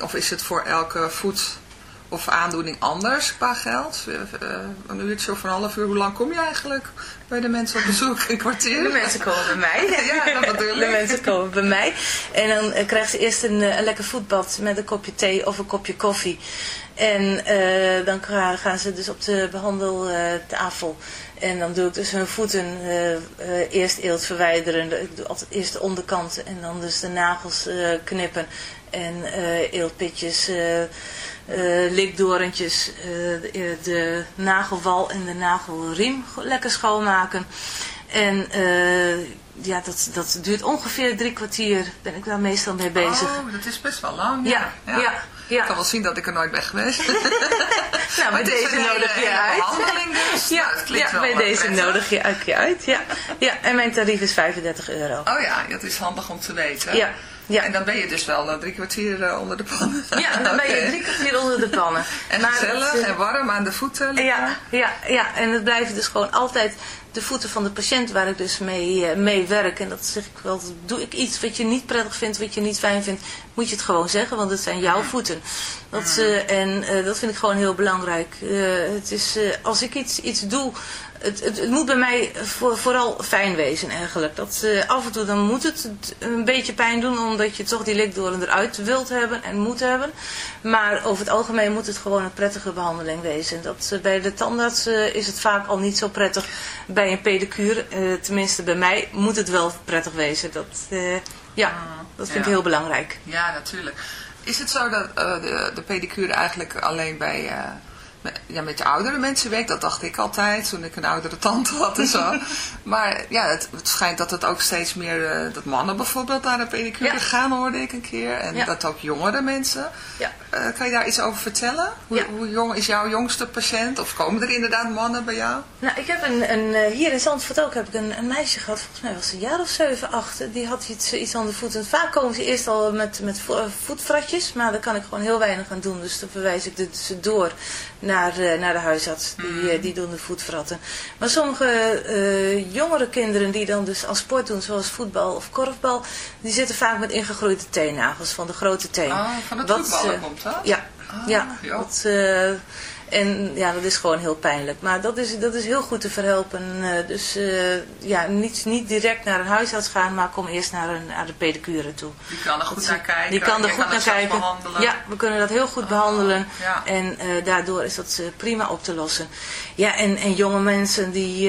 Speaker 4: Of is het voor elke voet of aandoening anders qua geld? Eh, eh, Een uurtje of een half uur. Hoe lang kom je eigenlijk bij de mensen op bezoek? Een kwartier?
Speaker 5: De mensen komen bij mij.
Speaker 4: Ja, dat bedoel
Speaker 5: De mensen komen bij mij. En dan eh, krijgen ze eerst een, een lekker voetbad met een kopje thee of een kopje koffie. En dan ga- gaan ze dus op de behandeltafel. En dan doe ik dus hun voeten eerst eelt verwijderen. Ik doe altijd eerst de onderkant en dan dus de nagels knippen. En eh eeltpitjes, eh eh, likdorentjes, de, nagelwal en de nagelriem lekker schoonmaken. En ja, dat, dat duurt ongeveer drie kwartier. Ben ik daar meestal mee bezig.
Speaker 4: Oh, dat is best wel lang.
Speaker 5: Ja, ja, ja.
Speaker 4: Ik kan wel zien dat ik er nooit ben geweest.
Speaker 5: nou, bij
Speaker 4: is
Speaker 5: deze nodig je uit.
Speaker 4: dus.
Speaker 5: Ja,
Speaker 4: Nou,
Speaker 5: ja bij deze
Speaker 4: prettig.
Speaker 5: nodig je uit. Je uit ja. ja, en mijn tarief is 35 euro.
Speaker 4: Oh ja, dat is handig om te weten.
Speaker 5: Ja, ja.
Speaker 4: En dan ben je dus wel eh, drie kwartier eh, onder de pan.
Speaker 5: Ja, dan ben je drie kwartier onder de pannen.
Speaker 4: En
Speaker 5: Maar
Speaker 4: gezellig
Speaker 5: het, eh,
Speaker 4: en warm aan de voeten liggen.
Speaker 5: Ja, ja, ja, en het blijven dus gewoon altijd de voeten van de patiënt waar ik dus mee, mee werk. En dat zeg ik wel, doe ik iets wat je niet prettig vindt, wat je niet fijn vindt, moet je het gewoon zeggen, want het zijn jouw voeten. Dat, eh, en dat vind ik gewoon heel belangrijk. Het is, als ik iets, iets doe, het, het, het moet bij mij voor, vooral fijn wezen eigenlijk. Dat, eh, af en toe dan moet het een beetje pijn doen, omdat je toch die likdoren eruit wilt hebben en moet hebben. Maar over het algemeen moet het gewoon een prettige behandeling wezen. Dat, eh, bij de tandarts eh, is het vaak al niet zo prettig. Bij een pedicure, tenminste bij mij, moet het wel prettig wezen. Dat, ja, dat vind ik heel belangrijk.
Speaker 4: Ja, natuurlijk. Is het zo dat de, de pedicure eigenlijk alleen bij, ja, met de oudere mensen werkt? Dat dacht ik altijd toen ik een oudere tante had en zo. maar ja, het, het schijnt dat het ook steeds meer, eh, dat mannen bijvoorbeeld naar de pedicure
Speaker 5: Ja.
Speaker 4: gaan hoorde ik een keer. En
Speaker 5: Ja.
Speaker 4: dat ook jongere mensen.
Speaker 5: Ja.
Speaker 4: Eh, kan je daar iets over vertellen? Hoe, hoe jong is jouw jongste patiënt? Of komen er inderdaad mannen bij jou?
Speaker 5: Nou, ik heb een, een, eh, hier in Zandvoort ook heb ik een, een meisje gehad, volgens mij was ze een jaar of zeven, acht. Die had iets, iets aan de voeten. Vaak komen ze eerst al met, met vo- voetvratjes, maar daar kan ik gewoon heel weinig aan doen. Dus dan verwijs ik ze door naar, eh, naar de huisarts. Die, eh, die doen de voetvratten. Maar sommige eh, jongere kinderen die dan dus als sport doen, zoals voetbal of korfbal, die zitten vaak met ingegroeide teennagels van de grote teen.
Speaker 4: Oh, van het
Speaker 5: Wat,
Speaker 4: voetballen komt dat?
Speaker 5: Ja,
Speaker 4: Ah,
Speaker 5: ja.
Speaker 4: joh.
Speaker 5: Dat, en ja, dat is gewoon heel pijnlijk. Maar dat is, dat is heel goed te verhelpen. Eh, dus eh, ja, niet, niet direct naar een huisarts gaan, maar kom eerst naar een, naar de pedicure toe.
Speaker 4: Die kan er goed
Speaker 5: Dat-
Speaker 4: naar kijken.
Speaker 5: Die kan er goed naar kijken.
Speaker 4: behandelen.
Speaker 5: Ja, we kunnen dat heel goed behandelen.
Speaker 4: ja.
Speaker 5: En eh, daardoor is dat prima op te lossen. Ja, en, en jonge mensen die,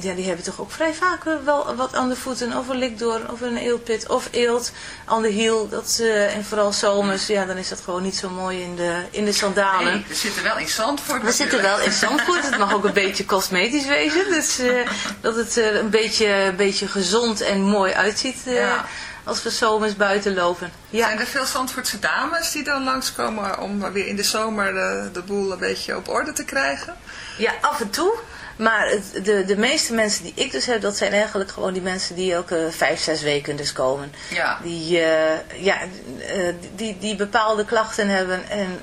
Speaker 5: ja, die hebben toch ook vrij vaak wel wat aan de voeten. Of een likdoorn, of een eelpit, of eelt aan de hiel. Dat, en vooral zomers, ja, dan is dat gewoon niet zo mooi in de, in de sandalen.
Speaker 4: Nee, we zitten wel in Zandvoort
Speaker 5: We zitten wel in Zandvoort. Het mag ook een beetje cosmetisch wezen. Dus eh, dat het er een beetje, een beetje gezond en mooi uitziet eh,
Speaker 4: Ja.
Speaker 5: als we zomers buiten lopen. Ja.
Speaker 4: Zijn er veel Zandvoortse dames die dan langskomen om weer in de zomer de, de boel een beetje op orde te krijgen?
Speaker 5: ja, af en toe. Maar de, de meeste mensen die ik dus heb, dat zijn eigenlijk gewoon die mensen die elke vijf, zes weken dus komen.
Speaker 4: Ja.
Speaker 5: Die, ja, die, die bepaalde klachten hebben en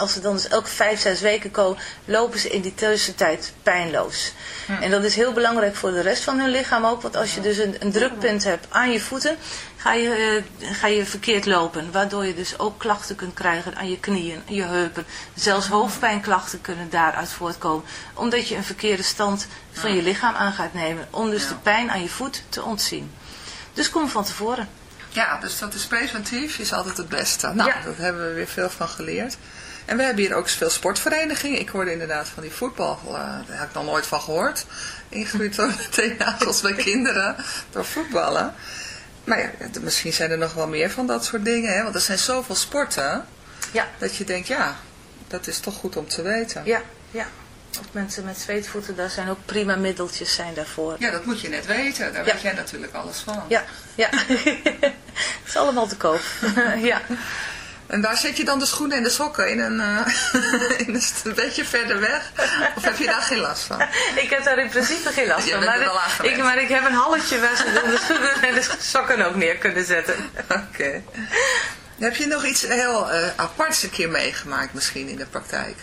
Speaker 5: als ze dan dus elke vijf, zes weken komen, lopen ze in die tussentijd pijnloos. En dat is heel belangrijk voor de rest van hun lichaam ook, want als je dus een, een drukpunt hebt aan je voeten, ga je, eh, ga je verkeerd lopen. Waardoor je dus ook klachten kunt krijgen aan je knieën, je heupen. Zelfs hoofdpijnklachten kunnen daaruit voortkomen, omdat je een verkeerde stand van je lichaam aan gaat nemen, om dus
Speaker 4: Ja.
Speaker 5: de pijn aan je voet te ontzien. Dus kom van tevoren.
Speaker 4: Ja, dus dat is preventief, is altijd het beste. Nou,
Speaker 5: Ja.
Speaker 4: daar hebben we weer veel van geleerd. En we hebben hier ook veel sportverenigingen. Ik hoorde inderdaad van die voetbal, eh, daar heb ik nog nooit van gehoord. Ingegroeid door de teennagels bij kinderen door voetballen. Maar ja, misschien zijn er nog wel meer van dat soort dingen. Hè? Want er zijn zoveel sporten
Speaker 5: Ja.
Speaker 4: dat je denkt, ja, dat is toch goed om te weten.
Speaker 5: Ja, ja. Of mensen met zweetvoeten, daar zijn ook prima middeltjes zijn daarvoor.
Speaker 4: Ja, dat moet je net weten. Daar
Speaker 5: Ja.
Speaker 4: weet jij natuurlijk alles van.
Speaker 5: Ja, ja. Het is allemaal te koop. ja.
Speaker 4: En daar zet je dan de schoenen en de sokken in een, eh, in een beetje verder weg? Of heb je daar geen last van?
Speaker 5: Ik heb daar in principe geen last van. Maar, ik, maar ik heb een halletje waar ze dan de schoenen en de sokken ook neer kunnen zetten.
Speaker 4: Oké. Heb je nog iets heel eh, aparts een keer meegemaakt misschien in de praktijk?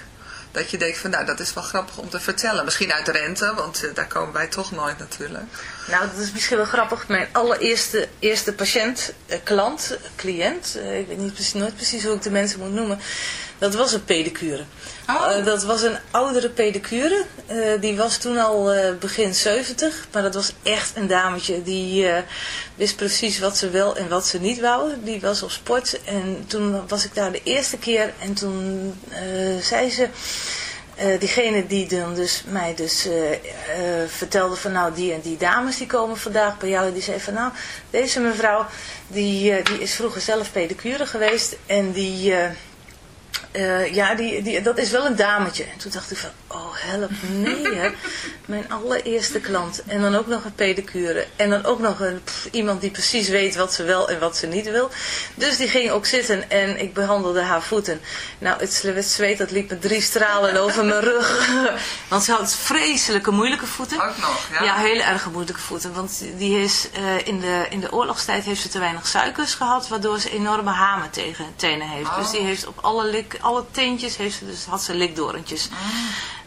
Speaker 4: Dat je denkt van nou dat is wel grappig om te vertellen. Misschien uit Rente, want eh, daar komen wij toch nooit natuurlijk.
Speaker 5: Nou, dat is misschien wel grappig. Mijn allereerste eerste patiënt, eh, klant, cliënt, eh, ik weet niet nooit precies hoe ik de mensen moet noemen. Dat was een pedicure.
Speaker 4: Oh.
Speaker 5: Eh, dat was een oudere pedicure. Eh, die was toen al eh, begin 70. Maar dat was echt een dametje. Die wist precies wat ze wel en wat ze niet wou. Die was op sport. En toen was ik daar de eerste keer. En toen zei ze... diegene die dan dus mij dus vertelde van nou die en die dames die komen vandaag bij jou. Die zei van nou deze mevrouw die, die is vroeger zelf pedicure geweest. En die... eh, ja, die, die, dat is wel een dametje. En toen dacht ik van, oh help, nee hè. Mijn allereerste klant. En dan ook nog een pedicure. En dan ook nog een, pff, iemand die precies weet wat ze wel en wat ze niet wil. Dus die ging ook zitten en ik behandelde haar voeten. Nou, het, zwe- het zweet dat liep me drie stralen over mijn rug. Want ze had vreselijke moeilijke voeten.
Speaker 4: Ook nog, ja?
Speaker 5: Ja, hele erg moeilijke voeten. Want die is, eh, in, de, in de oorlogstijd heeft ze te weinig suikers gehad, waardoor ze enorme hamen tegen tenen heeft.
Speaker 4: Oh.
Speaker 5: Dus die heeft op alle, lik, alle teentjes heeft ze, dus had ze likdorentjes.
Speaker 4: Ah.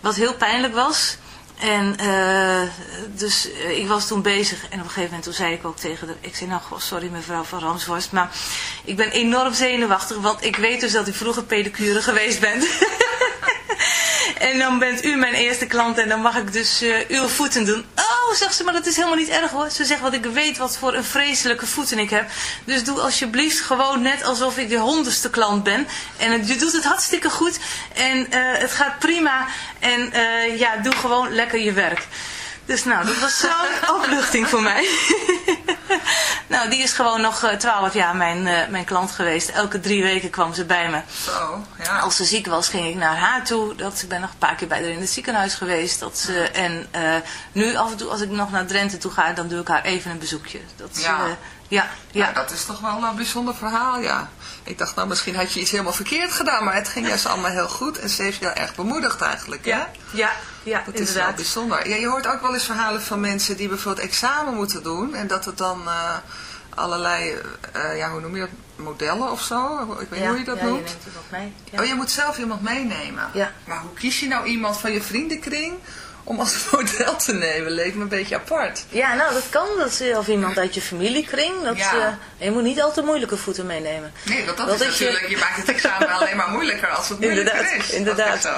Speaker 5: Wat heel pijnlijk was. En eh, dus eh, ik was toen bezig en op een gegeven moment toen zei ik ook tegen haar, ik zei nou goh, sorry mevrouw van Ramshorst, maar ik ben enorm zenuwachtig, want ik weet dus dat u vroeger pedicure geweest bent. En dan bent u mijn eerste klant en dan mag ik dus eh, uw voeten doen. Oh, zegt ze, maar dat is helemaal niet erg hoor. Ze zegt, want ik weet wat voor een vreselijke voeten ik heb. Dus doe alsjeblieft gewoon net alsof ik de honderdste klant ben. En het- je doet het hartstikke goed en eh, het gaat prima. En eh, ja, doe gewoon lekker je werk. Dus nou, dat was zo'n opluchting voor mij. nou, die is gewoon nog eh, twaalf jaar mijn, eh, mijn klant geweest. Elke drie weken kwam ze bij me.
Speaker 4: Zo, ja.
Speaker 5: Als ze ziek was, ging ik naar haar toe. Dat, ik ben nog een paar keer bij haar in het ziekenhuis geweest. Dat ze, en eh, nu af en toe, als ik nog naar Drenthe toe ga, dan doe ik haar even een bezoekje. Dat, ze,
Speaker 4: Ja.
Speaker 5: ja, ja.
Speaker 4: Ja, dat is toch wel een bijzonder verhaal, ja. Ik dacht, nou, misschien had je iets helemaal verkeerd gedaan, maar het ging juist allemaal heel goed. En ze heeft je erg bemoedigd eigenlijk, hè?
Speaker 5: ja, ja, ja,
Speaker 4: Dat is wel bijzonder. Ja, je hoort ook wel eens verhalen van mensen die bijvoorbeeld examen moeten doen. En dat het dan eh, allerlei, eh, ja, hoe noem je dat, modellen of zo? Ik weet niet hoe je dat
Speaker 5: ja,
Speaker 4: noemt.
Speaker 5: je neemt mee. Ja.
Speaker 4: Oh, je moet zelf iemand meenemen.
Speaker 5: Ja.
Speaker 4: Maar hoe kies je nou iemand van je vriendenkring om als model te nemen? Leek me een beetje apart.
Speaker 5: Ja, nou dat kan. Dat is, of iemand uit je familiekring. Dat,
Speaker 4: Ja.
Speaker 5: eh, je moet niet al te moeilijke voeten meenemen.
Speaker 4: Nee, want dat is
Speaker 5: dat je-
Speaker 4: natuurlijk, je... maakt het examen alleen maar moeilijker als het moeilijker
Speaker 5: Inderdaad,
Speaker 4: is.
Speaker 5: Inderdaad.
Speaker 4: is.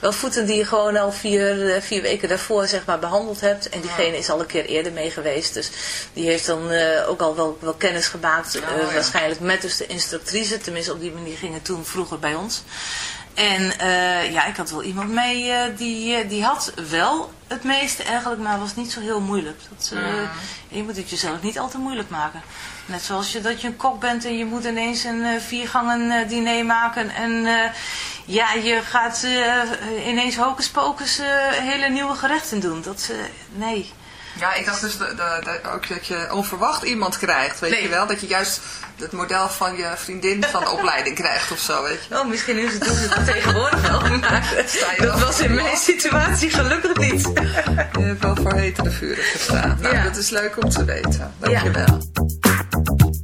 Speaker 5: Wel voeten die je gewoon al vier, eh, vier weken daarvoor zeg maar, behandeld hebt. En diegene is al een keer eerder mee geweest. Dus die heeft dan eh, ook al wel, wel kennis gemaakt.
Speaker 4: Oh, ja.
Speaker 5: Waarschijnlijk met dus de instructrice. Tenminste op die manier ging het toen vroeger bij ons. En eh, ja, ik had wel iemand mee eh, die, eh, die had wel het meeste eigenlijk, maar was niet zo heel moeilijk. Dat, eh, Je moet het jezelf niet al te moeilijk maken. Net zoals je, dat je een kok bent en je moet ineens een viergangen diner maken. En ja, je gaat ineens hocus pocus hele nieuwe gerechten doen. Dat, nee.
Speaker 4: Ja, ik dacht dus de, de, de- ook dat je onverwacht iemand krijgt, weet
Speaker 5: Nee.
Speaker 4: je wel? Dat je juist het model van je vriendin van de opleiding krijgt of zo, weet je
Speaker 5: Oh, misschien is het, dat tegenwoordig wel. Maar dat was in mijn situatie gelukkig niet.
Speaker 4: Je hebt wel voor hetere vuren gestaan. Nou,
Speaker 5: Ja.
Speaker 4: dat is leuk om te weten. Dankjewel.
Speaker 7: Every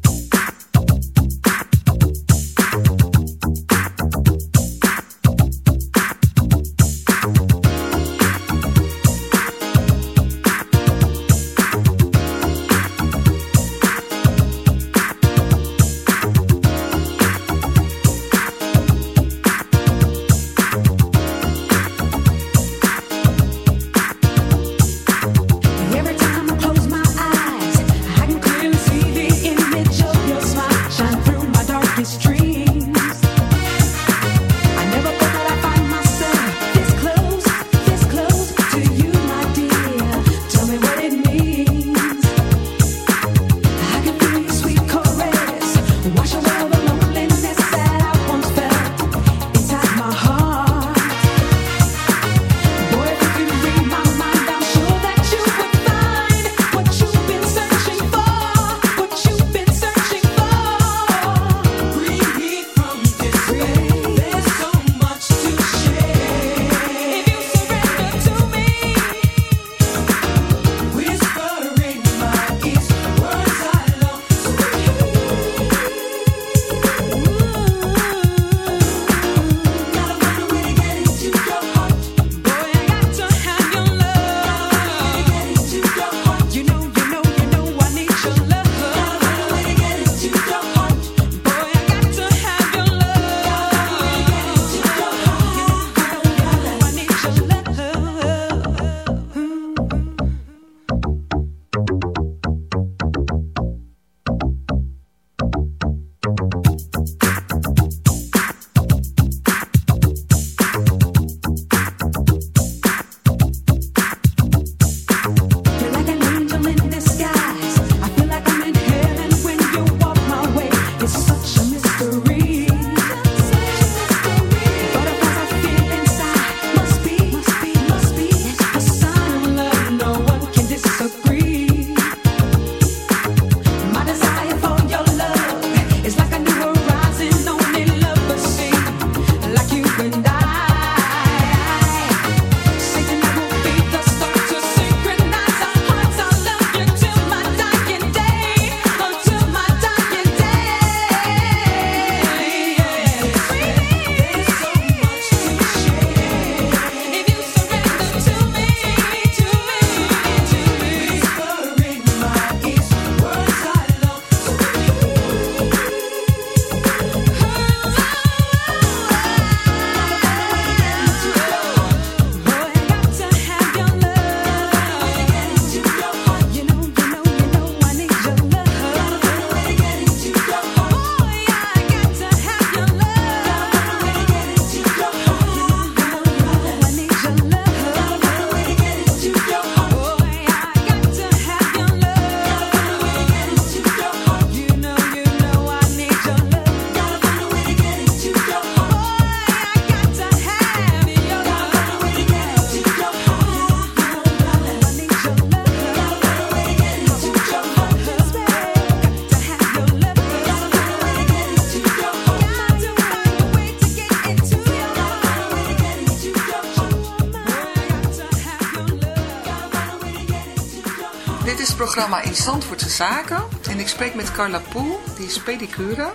Speaker 4: programma In Zandvoortse Zaken. En ik spreek met Carla Poel, die is pedicure.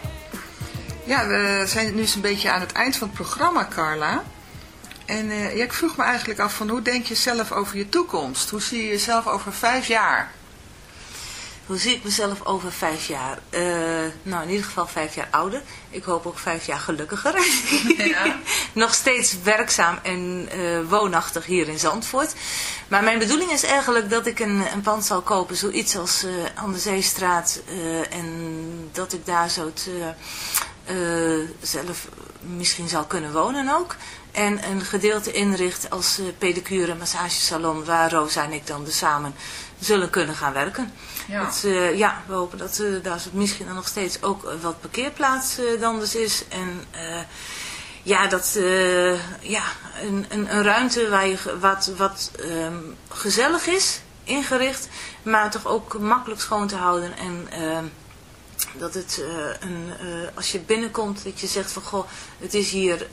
Speaker 4: Ja, we zijn nu eens een beetje aan het eind van het programma, Carla. En eh, ja, ik vroeg me eigenlijk af van hoe denk je zelf over je toekomst? Hoe zie je jezelf over vijf jaar?
Speaker 5: Hoe zie ik mezelf over vijf jaar? Eh, nou, in ieder geval vijf jaar ouder. Ik hoop ook vijf jaar gelukkiger.
Speaker 4: Ja.
Speaker 5: Nog steeds werkzaam en eh, woonachtig hier in Zandvoort. Maar mijn bedoeling is eigenlijk dat ik een, een pand zal kopen. Zoiets als uh, aan de Zeestraat. eh, en dat ik daar zo eh, eh, zelf misschien zal kunnen wonen ook. En een gedeelte inricht als eh, pedicure massagesalon. Waar Rosa en ik dan dus samen zullen kunnen gaan werken.
Speaker 4: Ja.
Speaker 5: Dat, eh, ja, we hopen dat eh, daar misschien dan nog steeds ook eh, wat parkeerplaats dan dus is. En ja, dat, ja een, een, een ruimte waar je, wat, wat ehm, gezellig is, ingericht, maar toch ook makkelijk schoon te houden. En ehm, dat het, een, als je binnenkomt, dat je zegt van, goh, het is hier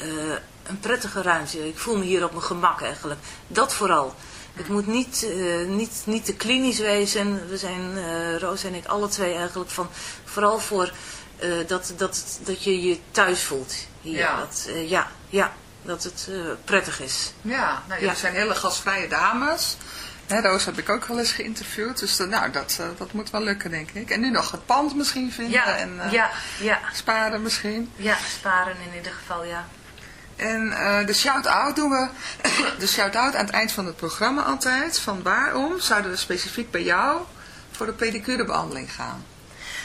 Speaker 5: een prettige ruimte. Ik voel me hier op mijn gemak eigenlijk. Dat vooral. Het moet niet, eh, niet, niet te klinisch wezen. We zijn, eh Roos en ik, alle twee eigenlijk van, vooral voor eh, dat, dat, dat je je thuis voelt hier.
Speaker 4: Ja.
Speaker 5: Dat, ja, ja, dat het prettig is.
Speaker 4: Ja, nou,
Speaker 5: Ja.
Speaker 4: zijn hele gastvrije dames. Hè, Roos heb ik ook wel eens geïnterviewd. Dus nou, dat, dat moet wel lukken, denk ik. En nu nog het pand misschien vinden. en
Speaker 5: ja, ja,
Speaker 4: sparen misschien.
Speaker 5: ja, sparen in ieder geval, ja.
Speaker 4: En eh, de shout-out doen we, de shout-out aan het eind van het programma altijd. Van waarom zouden we specifiek bij jou voor de pedicurebehandeling gaan?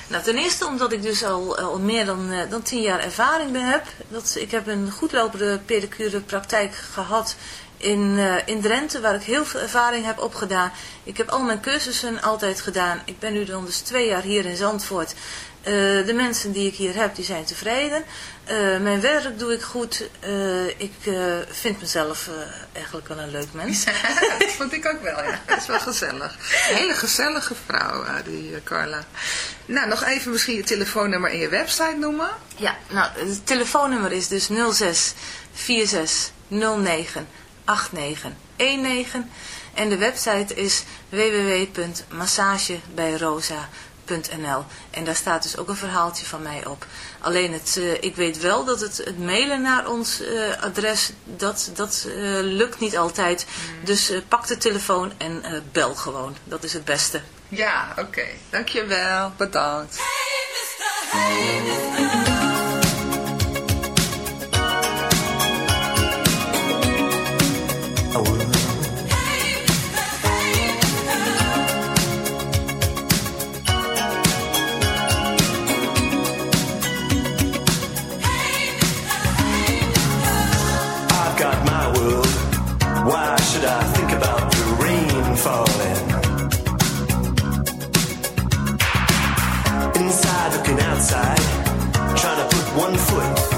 Speaker 5: Nou, ten eerste omdat ik dus al, al meer dan, eh, dan tien jaar ervaring ben heb. Dat, ik heb een goedlopende pedicure praktijk gehad in, eh, in Drenthe, waar ik heel veel ervaring heb opgedaan. Ik heb al mijn cursussen altijd gedaan. Ik ben nu dan dus twee jaar hier in Zandvoort. Eh, de mensen die ik hier heb, die zijn tevreden. Eh, mijn werk doe ik goed. Eh, ik vind mezelf eigenlijk wel een leuk mens.
Speaker 4: dat vond ik ook wel, ja. Dat is wel gezellig. Een hele gezellige vrouw, die Carla. Nou, nog even misschien je telefoonnummer en je website noemen.
Speaker 5: Ja, nou, het telefoonnummer is dus 06 46 09 89 19. En de website is En daar staat dus ook een verhaaltje van mij op. Alleen het, eh, ik weet wel dat het, het mailen naar ons eh, adres, dat, dat eh, lukt niet altijd. Dus eh, pak de telefoon en eh, bel gewoon. Dat is het beste.
Speaker 4: Ja, oké. Dankjewel. Bedankt.
Speaker 7: I've one foot.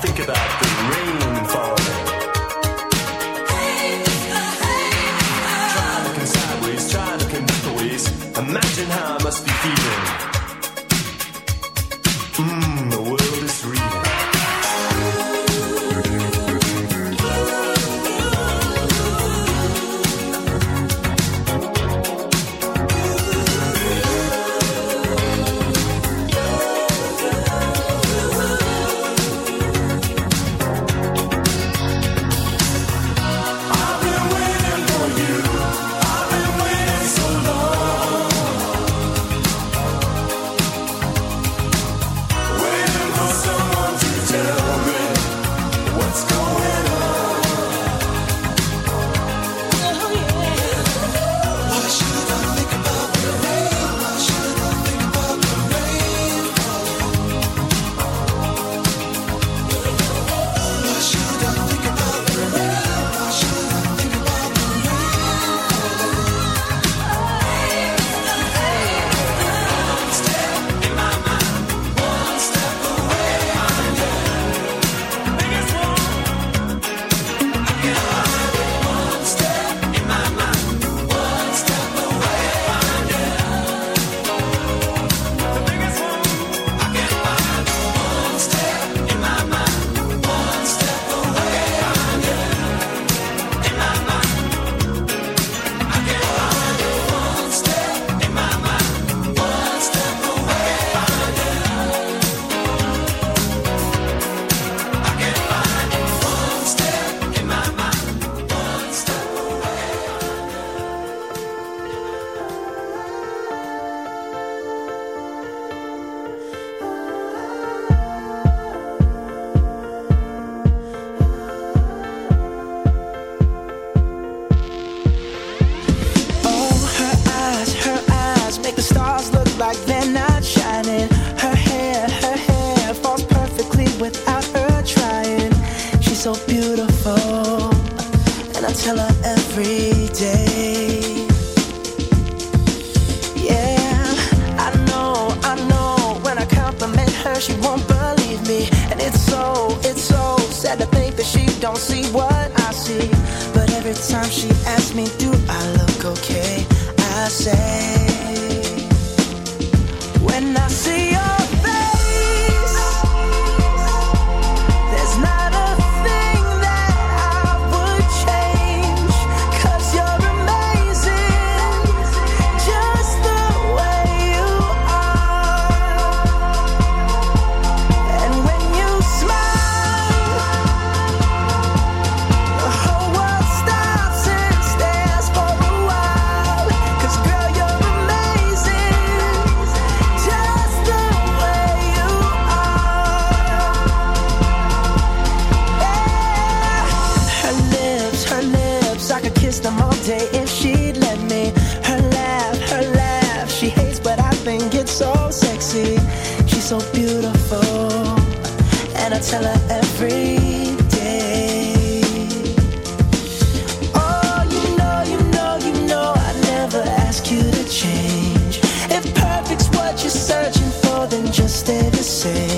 Speaker 7: think about
Speaker 8: say.